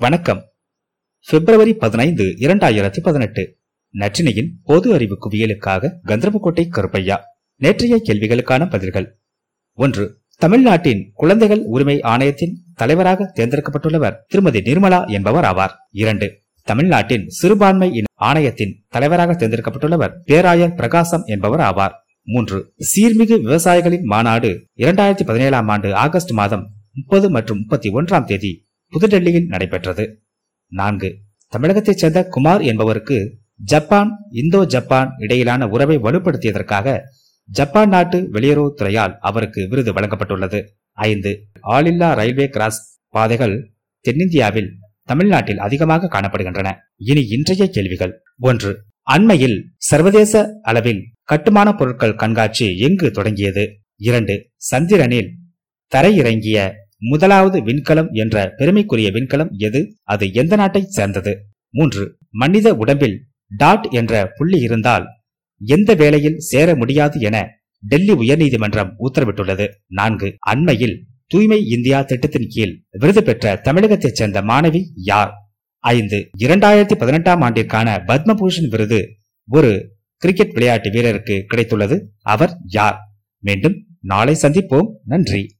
வணக்கம். பிப்ரவரி பதினைந்து இரண்டாயிரத்தி பதினெட்டு. நற்றினையின் பொது அறிவு குவியலுக்காக கந்தர்போட்டை கருப்பையா நேற்றைய கேள்விகளுக்கான பதில்கள். ஒன்று தமிழ்நாட்டின் குழந்தைகள் உரிமை ஆணையத்தின் தலைவராக தேர்ந்தெடுக்கப்பட்டுள்ளவர் திருமதி நிர்மலா என்பவர் ஆவார். இரண்டு தமிழ்நாட்டின் சிறுபான்மை ஆணையத்தின் தலைவராக தேர்ந்தெடுக்கப்பட்டுள்ளவர் பேராயர் பிரகாசம் என்பவர் ஆவார். மூன்று சீர்மிகு விவசாயிகளின் மாநாடு இரண்டாயிரத்தி பதினேழாம் ஆண்டு ஆகஸ்ட் மாதம் முப்பது மற்றும் முப்பத்தி ஒன்றாம் தேதி புதுடெல்லியில் நடைபெற்றது. நான்கு தமிழகத்தைச் சேர்ந்த குமார் என்பவருக்கு ஜப்பான் இந்தோ ஜப்பான் இடையிலான உறவை வலுப்படுத்தியதற்காக ஜப்பான் நாட்டு வெளியுறவுத்துறையால் அவருக்கு விருது வழங்கப்பட்டுள்ளது. ஐந்து ஆளில்லா ரயில்வே கிராஸ் பாதைகள் தென்னிந்தியாவில் தமிழ்நாட்டில் அதிகமாக காணப்படுகின்றன. இனி இன்றைய கேள்விகள். ஒன்று அண்மையில் சர்வதேச அளவில் கட்டுமான பொருட்கள் கண்காட்சி எங்கு தொடங்கியது? இரண்டு சந்திரனில் தரையிறங்கிய முதலாவது விண்கலம் என்ற பெருமைக்குரிய விண்கலம் எது? அது எந்த நாட்டை சேர்ந்தது? மூன்று. மனித உடம்பில் டாட் என்ற புள்ளி இருந்தால் எந்த வேளையில் சேர முடியாது என டெல்லி உயர்நீதிமன்றம் உத்தரவிட்டுள்ளது. நான்கு. அண்மையில் தூய்மை இந்தியா திட்டத்தின் கீழ் விருது பெற்ற தமிழகத்தைச் சேர்ந்த மாணவி யார்? ஐந்து. இரண்டாயிரத்தி பதினெட்டாம் ஆண்டிற்கான பத்மபூஷன் விருது ஒரு கிரிக்கெட் விளையாட்டு வீரருக்கு கிடைத்துள்ளது. அவர் யார்? மீண்டும் நாளை சந்திப்போம். நன்றி.